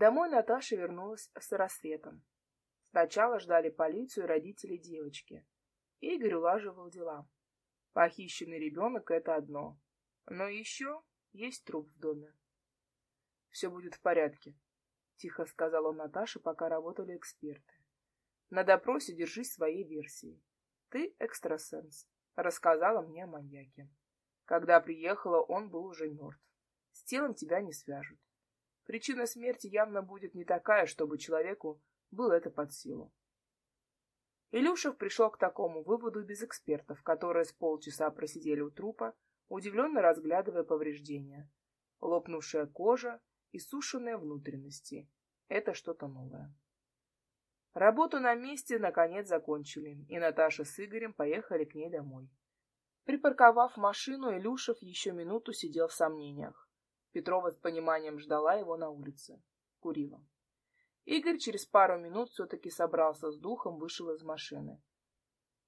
Домой Наташа вернулась с рассветом. Сначала ждали полицию и родители девочки. Игорь улаживал дела. Похищенный ребенок — это одно. Но еще есть труп в доме. «Все будет в порядке», — тихо сказал он Наташе, пока работали эксперты. «На допросе держись своей версии. Ты экстрасенс. Рассказала мне о маньяке. Когда приехала, он был уже мертв. С телом тебя не свяжут. Причина смерти явно будет не такая, чтобы человеку было это под силу. Илюшев пришел к такому выводу без экспертов, которые с полчаса просидели у трупа, удивленно разглядывая повреждения. Лопнувшая кожа и сушеные внутренности. Это что-то новое. Работу на месте наконец закончили, и Наташа с Игорем поехали к ней домой. Припарковав машину, Илюшев еще минуту сидел в сомнениях. Петрова с пониманием ждала его на улице. Курила. Игорь через пару минут все-таки собрался с духом, вышел из машины.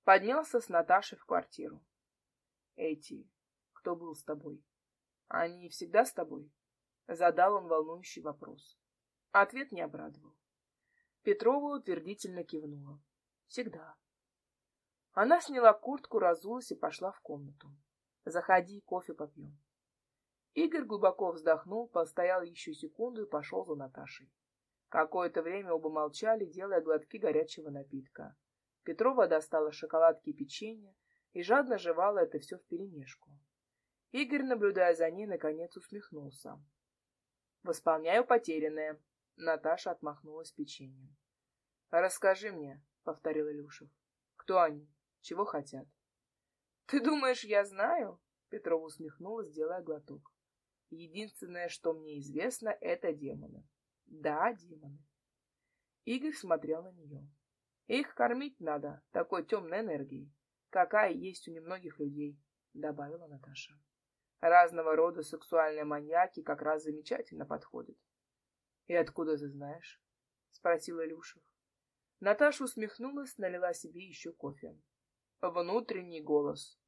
Поднялся с Наташей в квартиру. Эти, кто был с тобой? Они всегда с тобой? Задал он волнующий вопрос. Ответ не обрадовал. Петрова утвердительно кивнула. Всегда. Она сняла куртку, разулась и пошла в комнату. Заходи, кофе попьем. Игорь глубоко вздохнул, постоял еще секунду и пошел за Наташей. Какое-то время оба молчали, делая глотки горячего напитка. Петрова достала шоколадки и печенье и жадно жевала это все вперемешку. Игорь, наблюдая за ней, наконец усмехнулся. «Восполняю потерянное», — Наташа отмахнулась печеньем. «Расскажи мне», — повторил Илюшев. «Кто они? Чего хотят?» «Ты думаешь, я знаю?» — Петрова усмехнулась, делая глоток. «Единственное, что мне известно, — это демоны. Да, демоны. Игорь смотрел на нее. Их кормить надо такой темной энергией, какая есть у немногих людей, добавила Наташа. Разного рода сексуальные маньяки как раз замечательно подходят. И откуда ты знаешь? спросил Илюшев. Наташа усмехнулась, налила себе еще кофе. Внутренний голос.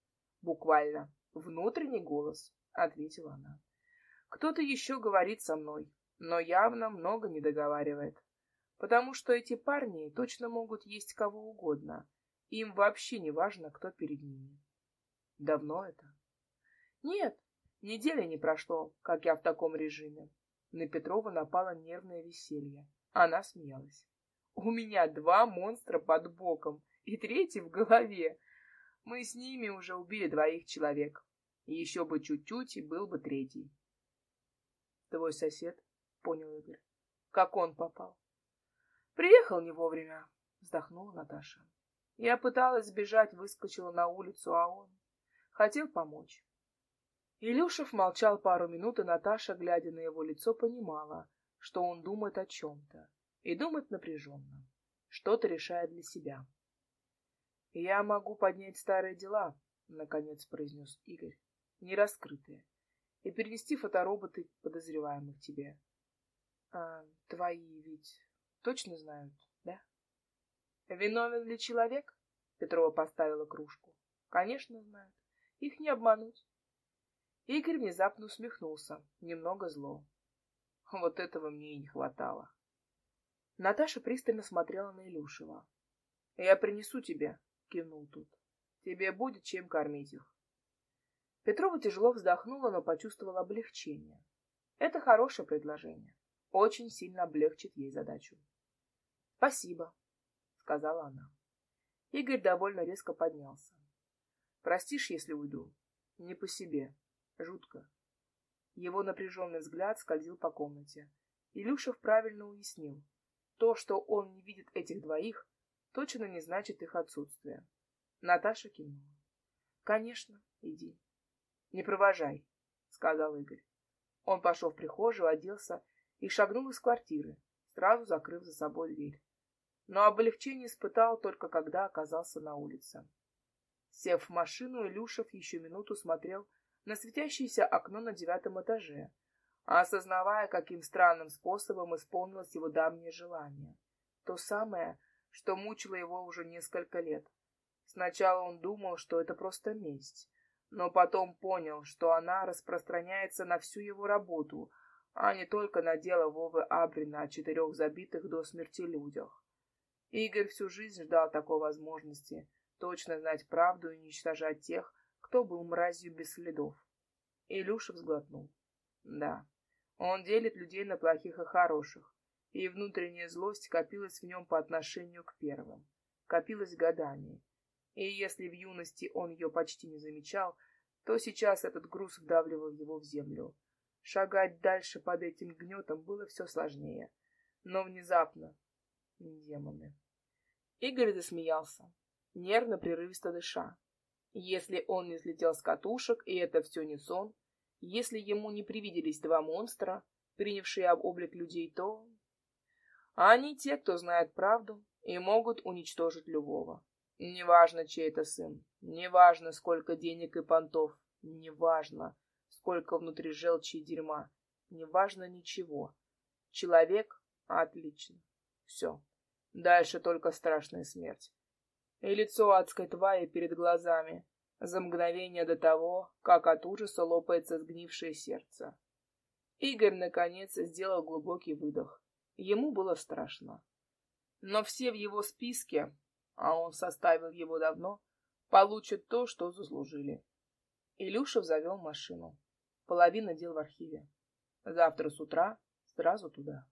Буквально. Внутренний голос, ответила она. Кто-то еще говорит со мной но явно много не договаривает. Потому что эти парни точно могут есть кого угодно. Им вообще не важно, кто перед ними. Давно это? Нет, недели не прошло, как я в таком режиме. На Петрова напало нервное веселье. Она смеялась. У меня два монстра под боком и третий в голове. Мы с ними уже убили двоих человек. Еще бы чуть-чуть, и был бы третий. Твой сосед понял Игорь. Как он попал? Приехал не вовремя, вздохнула Наташа. Я пыталась сбежать, выскочила на улицу, а он хотел помочь. Илюшев молчал пару минут, и Наташа, глядя на его лицо, понимала, что он думает о чем-то, и думает напряженно, что-то решает для себя. «Я могу поднять старые дела», — наконец произнес Игорь, — «нераскрытые, и перенести фотороботы подозреваемых тебе. А твои ведь точно знают, да? Виновен ли человек? Петрова поставила кружку. Конечно, знают. Их не обмануть. Игорь внезапно усмехнулся, немного зло. Вот этого мне и не хватало. Наташа пристально смотрела на Илюшева. «Я принесу тебе», — кивнул тут. «Тебе будет чем кормить их». Петрова тяжело вздохнула, но почувствовала облегчение. Это хорошее предложение очень сильно облегчит ей задачу. «Спасибо», — сказала она. Игорь довольно резко поднялся. «Простишь, если уйду? Не по себе. Жутко». Его напряженный взгляд скользил по комнате. Илюшев правильно уяснил. То, что он не видит этих двоих, точно не значит их отсутствие. Наташа кивнула. «Конечно, иди». «Не провожай», — сказал Игорь. Он пошел в прихожую, оделся и шагнул из квартиры, сразу закрыв за собой дверь. Но облегчение испытал только когда оказался на улице. Сев в машину, Илюшев еще минуту смотрел на светящееся окно на девятом этаже, осознавая, каким странным способом исполнилось его давнее желание. То самое, что мучило его уже несколько лет. Сначала он думал, что это просто месть, но потом понял, что она распространяется на всю его работу — а не только на дело Вовы Абрина о четырех забитых до смерти людях. Игорь всю жизнь ждал такой возможности точно знать правду и уничтожать тех, кто был мразью без следов. Илюша взглотнул. Да, он делит людей на плохих и хороших, и внутренняя злость копилась в нем по отношению к первым, копилась годами. И если в юности он ее почти не замечал, то сейчас этот груз вдавливал его в землю. Шагать дальше под этим гнетом было все сложнее. Но внезапно... Демоны. Игорь засмеялся, нервно прерывисто дыша. Если он не слетел с катушек, и это все не сон, если ему не привиделись два монстра, принявшие об облик людей, то... Они те, кто знает правду и могут уничтожить любого. Неважно, чей это сын, неважно, сколько денег и понтов, неважно, сколько внутри желчи и дерьма, неважно ничего. Человек — отлично. Все. Дальше только страшная смерть. И лицо адской твари перед глазами, за мгновение до того, как от ужаса лопается сгнившее сердце. Игорь, наконец, сделал глубокий выдох. Ему было страшно. Но все в его списке, а он составил его давно, получат то, что заслужили. Илюшев завел машину. Половина дел в архиве. Завтра с утра сразу туда.